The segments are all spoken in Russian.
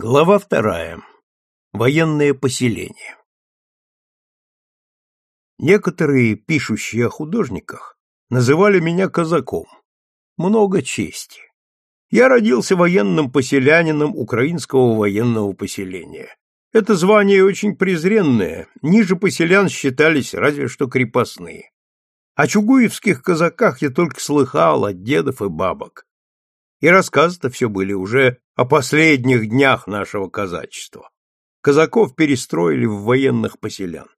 Глава вторая. Военное поселение. Некоторые, пишущие о художниках, называли меня казаком. Много чести. Я родился военным поселянином украинского военного поселения. Это звание очень презренное, ниже поселян считались разве что крепостные. О чугуевских казаках я только слыхал от дедов и бабок. И рассказы-то все были уже о последних днях нашего казачества. Казаков перестроили в военных поселян.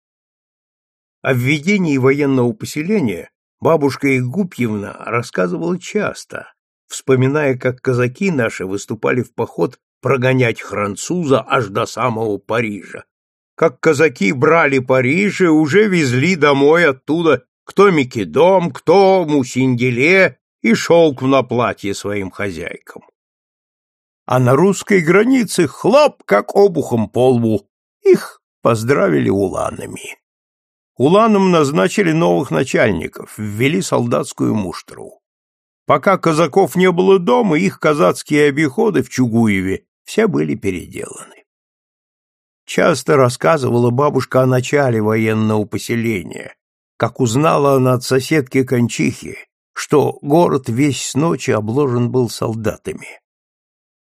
О введении военного поселения бабушка Игупьевна рассказывала часто, вспоминая, как казаки наши выступали в поход прогонять француза аж до самого Парижа. Как казаки брали Париж и уже везли домой оттуда кто Микедом, кто Мусинделе, и шелк на платье своим хозяйкам. А на русской границе хлоп, как обухом по лбу. Их поздравили уланами. Уланам назначили новых начальников, ввели солдатскую муштру. Пока казаков не было дома, их казацкие обиходы в Чугуеве все были переделаны. Часто рассказывала бабушка о начале военного поселения, как узнала она от соседки Кончихи, что город весь с ночи обложен был солдатами.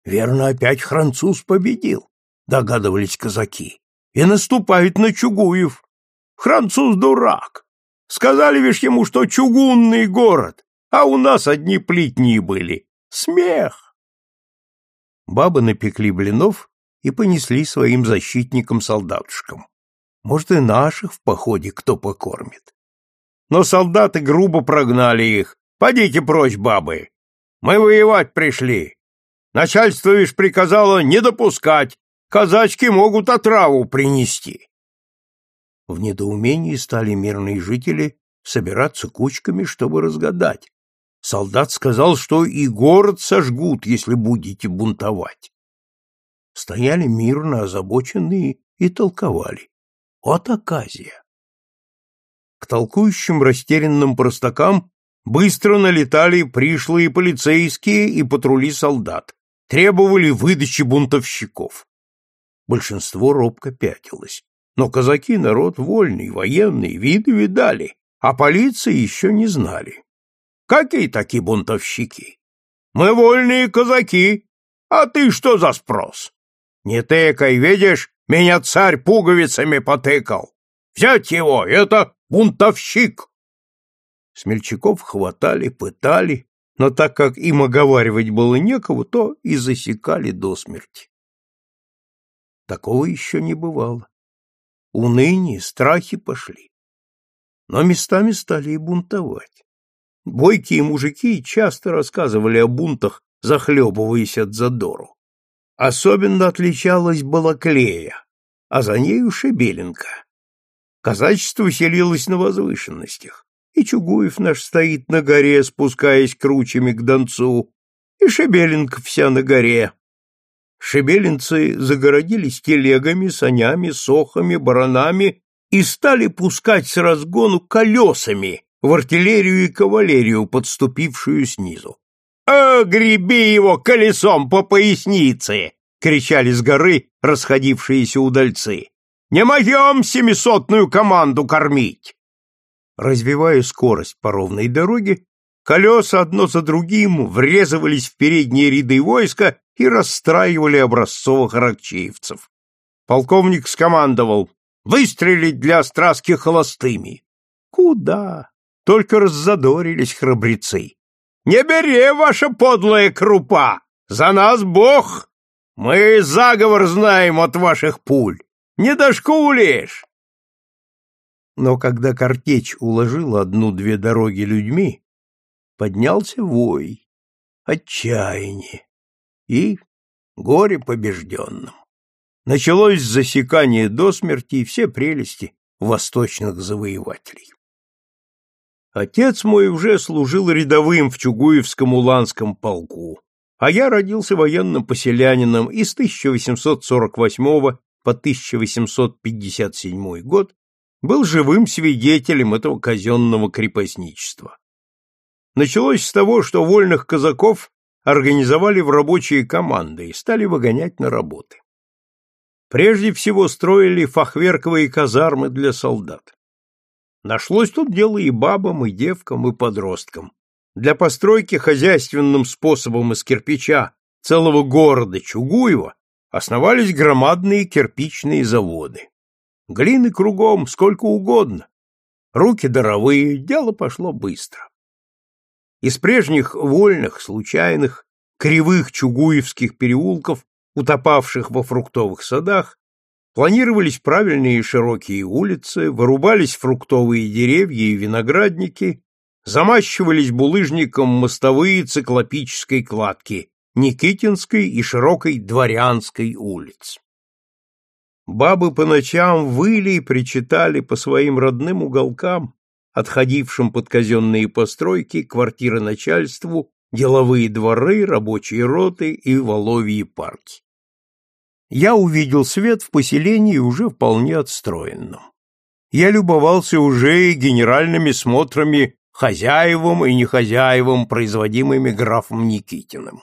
Верно, опять француз победил, догадывались казаки, и наступает на Чугуев. Француз дурак. Сказали вишь ему, что чугунный город, а у нас одни плитни были. Смех! Бабы напекли блинов и понесли своим защитникам-солдатушкам. Может, и наших в походе кто покормит но солдаты грубо прогнали их. «Подите прочь, бабы! Мы воевать пришли! Начальство лишь приказало не допускать, казачки могут отраву принести!» В недоумении стали мирные жители собираться кучками, чтобы разгадать. Солдат сказал, что и город сожгут, если будете бунтовать. Стояли мирно озабоченные и толковали. Вот оказия! Толкующим растерянным простакам быстро налетали пришлые полицейские и патрули солдат, требовали выдачи бунтовщиков. Большинство робко пятилось, но казаки народ вольный, военный, виды видали, а полиции еще не знали. Какие такие бунтовщики? Мы вольные казаки, а ты что за спрос? Не тыкай, видишь, меня царь пуговицами потыкал. Взять его, это бунтовщик!» Смельчаков хватали, пытали, но так как им оговаривать было некого, то и засекали до смерти. Такого еще не бывало. Уныние, страхи пошли. Но местами стали и бунтовать. Бойкие мужики часто рассказывали о бунтах, захлебываясь от задору. Особенно отличалась Балаклея, а за нею Шебеленко. Казачество селилось на возвышенностях, и Чугуев наш стоит на горе, спускаясь кручами к Донцу, и Шебеленко вся на горе. Шебелинцы загородились телегами, санями, сохами, баранами и стали пускать с разгону колесами в артиллерию и кавалерию, подступившую снизу. «А, греби его колесом по пояснице!» — кричали с горы расходившиеся удальцы. Не могем семисотную команду кормить!» Развивая скорость по ровной дороге, колеса одно за другим врезывались в передние ряды войска и расстраивали образцовых аракчеевцев. Полковник скомандовал «Выстрелить для страски холостыми!» «Куда?» Только раззадорились храбрецы. «Не бери, ваша подлая крупа! За нас Бог! Мы заговор знаем от ваших пуль!» Не дошкулишь!» Но когда картечь уложила одну-две дороги людьми, поднялся вой, отчаяние и горе побежденным. Началось засекание до смерти и все прелести восточных завоевателей. Отец мой уже служил рядовым в Чугуевском уланском полку, а я родился военным поселянином и с 1848 по 1857 год был живым свидетелем этого казенного крепостничества. Началось с того, что вольных казаков организовали в рабочие команды и стали выгонять на работы. Прежде всего строили фахверковые казармы для солдат. Нашлось тут дело и бабам, и девкам, и подросткам. Для постройки хозяйственным способом из кирпича целого города Чугуева основались громадные кирпичные заводы. Глины кругом сколько угодно. Руки даровые, дело пошло быстро. Из прежних вольных, случайных, кривых чугуевских переулков, утопавших во фруктовых садах, планировались правильные широкие улицы, вырубались фруктовые деревья и виноградники, замащивались булыжником мостовые циклопической кладки Никитинской и широкой Дворянской улиц. Бабы по ночам выли и причитали по своим родным уголкам, отходившим под казенные постройки, квартиры начальству, деловые дворы, рабочие роты и воловьи парки. Я увидел свет в поселении уже вполне отстроенном. Я любовался уже и генеральными смотрами хозяевам и нехозяевам, производимыми графом Никитиным.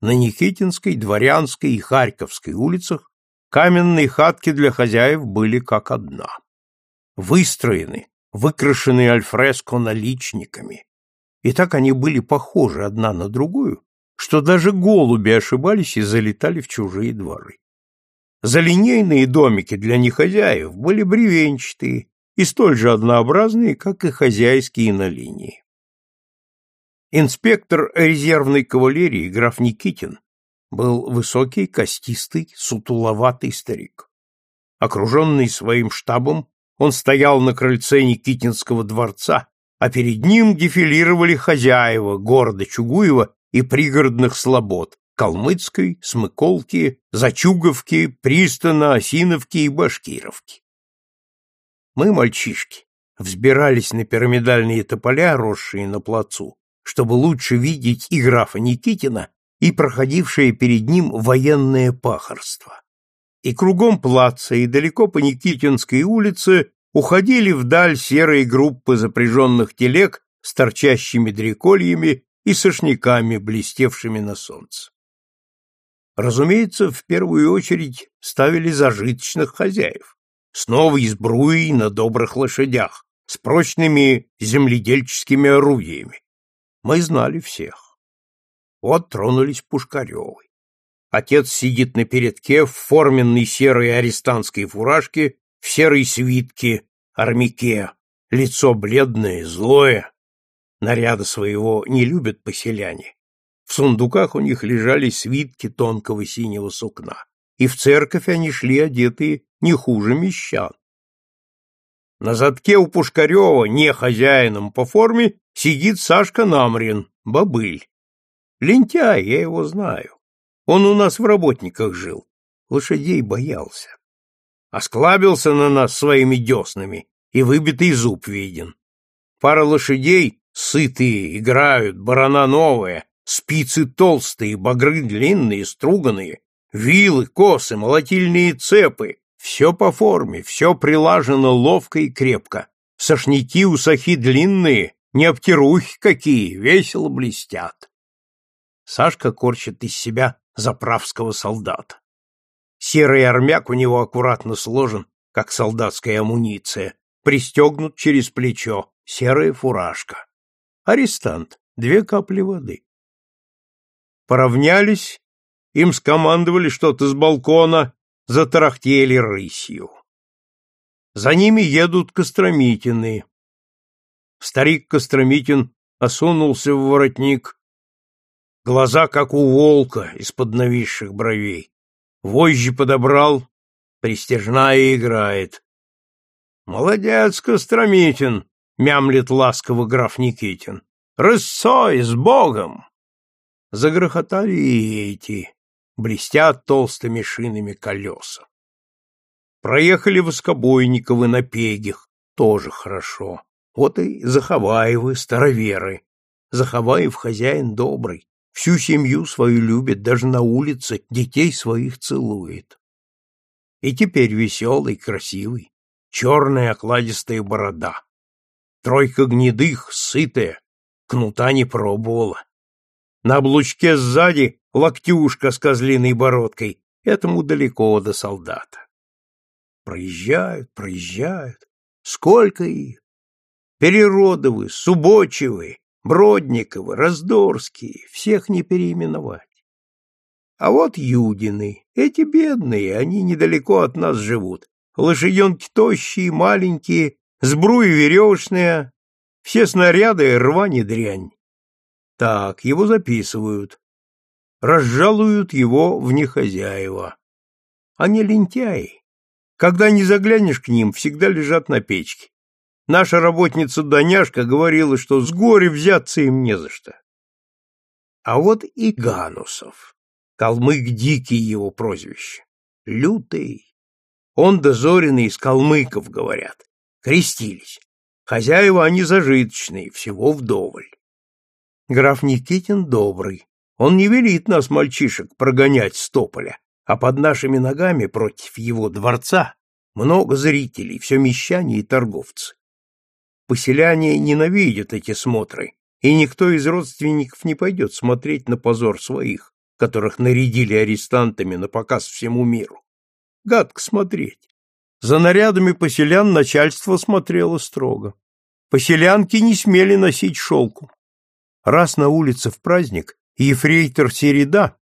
На Никитинской, Дворянской и Харьковской улицах каменные хатки для хозяев были как одна. Выстроены, выкрашенные альфреско наличниками. И так они были похожи одна на другую, что даже голуби ошибались и залетали в чужие дворы. Залинейные домики для нехозяев были бревенчатые и столь же однообразные, как и хозяйские на линии. Инспектор резервной кавалерии граф Никитин был высокий, костистый, сутуловатый старик. Окруженный своим штабом, он стоял на крыльце Никитинского дворца, а перед ним дефилировали хозяева города Чугуева и пригородных слобод Калмыцкой, Смыколки, Зачуговки, Пристана, Осиновки и Башкировки. Мы, мальчишки, взбирались на пирамидальные тополя, росшие на плацу, чтобы лучше видеть и графа Никитина, и проходившее перед ним военное пахарство. И кругом плаца, и далеко по Никитинской улице уходили вдаль серые группы запряженных телег с торчащими дрекольями и сошняками, блестевшими на солнце. Разумеется, в первую очередь ставили зажиточных хозяев, с новой сбруей на добрых лошадях, с прочными земледельческими орудиями. Мы знали всех. Вот тронулись Пушкаревы. Отец сидит на передке в форменной серой арестантской фуражке, в серой свитке, армяке, лицо бледное, злое, Наряда своего не любят поселяне. В сундуках у них лежали свитки тонкого синего сукна, и в церковь они шли одетые не хуже мещан. На задке у Пушкарева, не хозяином по форме, сидит Сашка Намрин, бобыль. Лентяй, я его знаю. Он у нас в работниках жил, лошадей боялся. Осклабился на нас своими деснами, и выбитый зуб виден. Пара лошадей Сытые, играют, барана новая, спицы толстые, багры длинные, струганные, вилы, косы, молотильные цепы. Все по форме, все прилажено ловко и крепко. Сошники у сахи длинные, не обтерухи какие, весело блестят. Сашка корчит из себя заправского солдата. Серый армяк у него аккуратно сложен, как солдатская амуниция, пристегнут через плечо, серая фуражка. Арестант. Две капли воды. Поравнялись, им скомандовали что-то с балкона, затарахтели рысью. За ними едут Костромитины. Старик Костромитин осунулся в воротник, глаза, как у волка, из-под нависших бровей. Вожжи подобрал, пристежная играет. «Молодец, Костромитин!» — мямлет ласково граф Никитин. «Рысцой, с Богом!» Загрохотали и эти, блестят толстыми шинами колеса. Проехали Воскобойниковы на Пегих, тоже хорошо. Вот и Заховаевы, староверы. Заховаев хозяин добрый, всю семью свою любит, даже на улице детей своих целует. И теперь веселый, красивый, черная окладистая борода. Тройка гнедых, сытая, кнута не пробовала. На облучке сзади локтюшка с козлиной бородкой. Этому далеко до солдата. Проезжают, проезжают. Сколько их? Переродовы, Субочевы, Бродниковы, Раздорские. Всех не переименовать. А вот Юдины. Эти бедные, они недалеко от нас живут. Лошаденки тощие, маленькие, сбруи веревочная, все снаряды рвань и дрянь. Так, его записывают. Разжалуют его вне хозяева. Они лентяи. Когда не заглянешь к ним, всегда лежат на печке. Наша работница Даняшка говорила, что с горя взяться им не за что. А вот и Ганусов. Калмык Дикий его прозвище. Лютый. Он дозоренный из калмыков, говорят. Крестились. Хозяева они зажиточные, всего вдоволь. Граф Никитин добрый. Он не велит нас, мальчишек, прогонять с тополя, а под нашими ногами против его дворца много зрителей, все мещане и торговцы. Поселяне ненавидят эти смотры, и никто из родственников не пойдет смотреть на позор своих, которых нарядили арестантами на показ всему миру. Гадко смотреть. За нарядами поселян начальство смотрело строго. Поселянки не смели носить шелку. Раз на улице в праздник ефрейтор Середа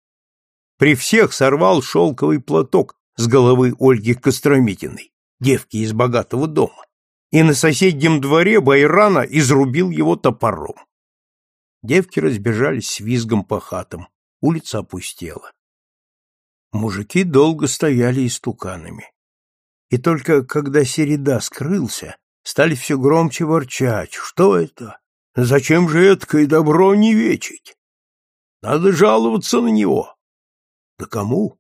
при всех сорвал шелковый платок с головы Ольги Костромитиной, девки из богатого дома, и на соседнем дворе Байрана изрубил его топором. Девки разбежались с визгом по хатам, улица опустела. Мужики долго стояли истуканами. И только когда Середа скрылся, стали все громче ворчать. Что это? Зачем же эткое добро не вечить? Надо жаловаться на него. Да кому?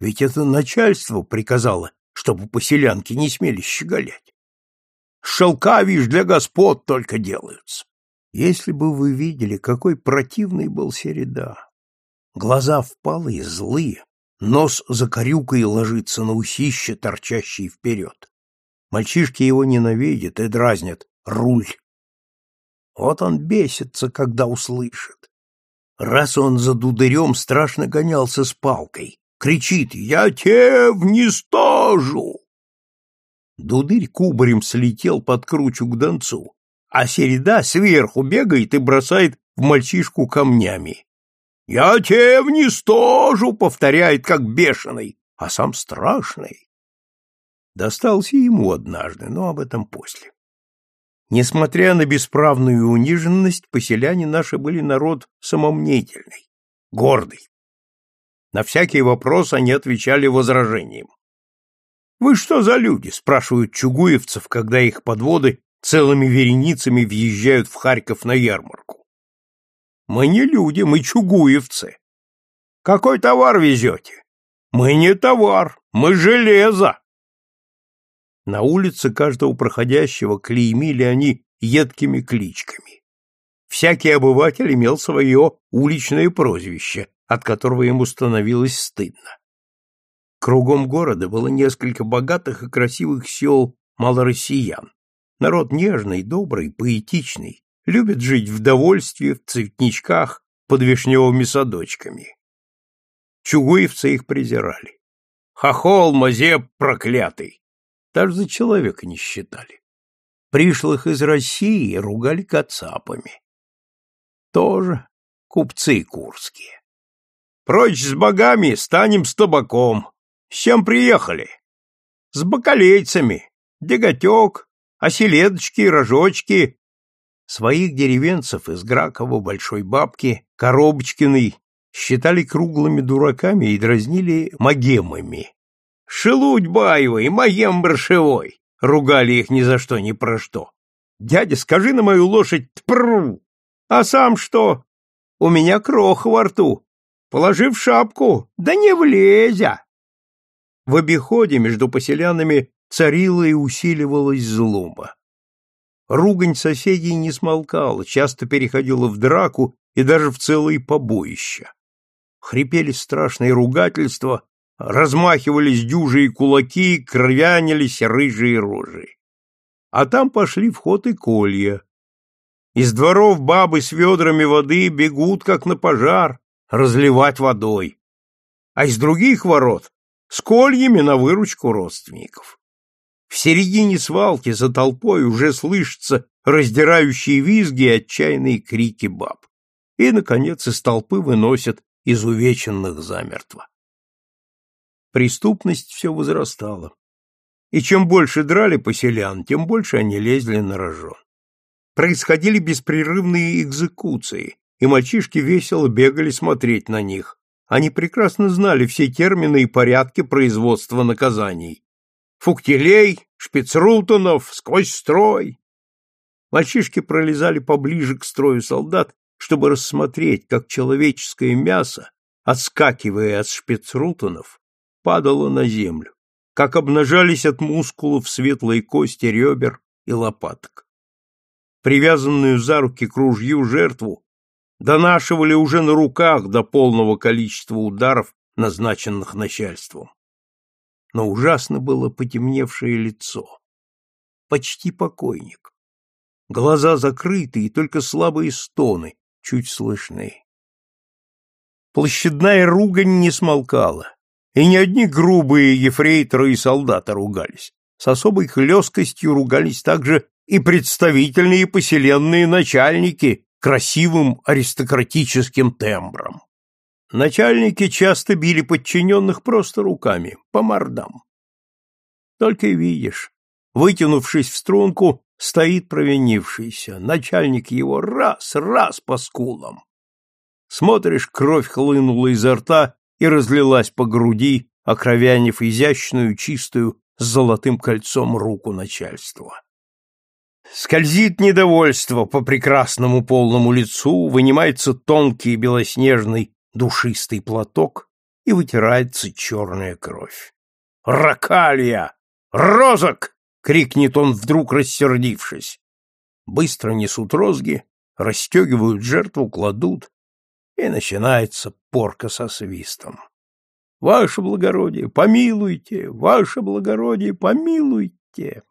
Ведь это начальство приказало, чтобы поселянки не смели щеголять. Шелка, вишь, для господ только делаются. Если бы вы видели, какой противный был Середа. Глаза впалые, злые, нос за корюкой ложится на усище, торчащий вперед. Мальчишки его ненавидят и дразнят. Руль. Вот он бесится, когда услышит. Раз он за дударем страшно гонялся с палкой, кричит «Я те внестажу!» Дудырь кубарем слетел под кручу к донцу, а Середа сверху бегает и бросает в мальчишку камнями. «Я те внестажу!» — повторяет, как бешеный, а сам страшный. Достался ему однажды, но об этом после. Несмотря на бесправную униженность, поселяне наши были народ самомнительный, гордый. На всякий вопрос они отвечали возражением. «Вы что за люди?» — спрашивают чугуевцев, когда их подводы целыми вереницами въезжают в Харьков на ярмарку. «Мы не люди, мы чугуевцы». «Какой товар везете?» «Мы не товар, мы железо». На улице каждого проходящего клеймили они едкими кличками. Всякий обыватель имел свое уличное прозвище, от которого ему становилось стыдно. Кругом города было несколько богатых и красивых сел малороссиян. Народ нежный, добрый, поэтичный, любит жить в довольстве, в цветничках, под вишневыми садочками. Чугуевцы их презирали. Хохол, мазеп проклятый! Даже за человека не считали. Пришлых из России ругали кацапами. Тоже купцы курские. Прочь с богами, станем с табаком. С чем приехали? С бакалейцами. Деготек, оселедочки, рожочки. Своих деревенцев из Гракова, Большой Бабки, Коробочкиной считали круглыми дураками и дразнили магемами. Шелудь баевый, моем брашевой! Ругали их ни за что, ни про что. Дядя, скажи на мою лошадь «тпру». А сам что? У меня кроха во рту. Положи в шапку, да не влезя. В обиходе между поселянами царила и усиливалась злоба. Ругань соседей не смолкала, часто переходила в драку и даже в целые побоища. Хрипели страшные ругательства, размахивались дюжие кулаки, кровянились рыжие рожи. А там пошли в ход и колья. Из дворов бабы с ведрами воды бегут, как на пожар, разливать водой. А из других ворот с кольями на выручку родственников. В середине свалки за толпой уже слышатся раздирающие визги и отчаянные крики баб. И, наконец, из толпы выносят изувеченных замертво. Преступность все возрастала. И чем больше драли поселян, тем больше они лезли на рожон. Происходили беспрерывные экзекуции, и мальчишки весело бегали смотреть на них. Они прекрасно знали все термины и порядки производства наказаний. Фуктелей, шпицрутонов, сквозь строй. Мальчишки пролезали поближе к строю солдат, чтобы рассмотреть, как человеческое мясо, отскакивая от шпицрутонов, падало на землю, как обнажались от мускулов светлые кости ребер и лопаток. Привязанную за руки к ружью жертву донашивали уже на руках до полного количества ударов, назначенных начальством. Но ужасно было потемневшее лицо. Почти покойник. Глаза закрыты, и только слабые стоны чуть слышны. Площадная ругань не смолкала, и не одни грубые ефрейторы и солдаты ругались. С особой хлесткостью ругались также и представительные поселенные начальники, красивым аристократическим тембром. Начальники часто били подчиненных просто руками, по мордам. Только видишь, вытянувшись в струнку, стоит провинившийся, начальник его раз, раз по скулам. Смотришь, кровь хлынула изо рта и разлилась по груди, окровянив изящную, чистую, с золотым кольцом руку начальства. Скользит недовольство по прекрасному полному лицу, вынимается тонкий белоснежный душистый платок и вытирается черная кровь. «Ракалия! Розок!» — крикнет он, вдруг рассердившись. Быстро несут розги, расстегивают жертву, кладут, и начинается порка со свистом. «Ваше благородие, помилуйте! Ваше благородие, помилуйте!»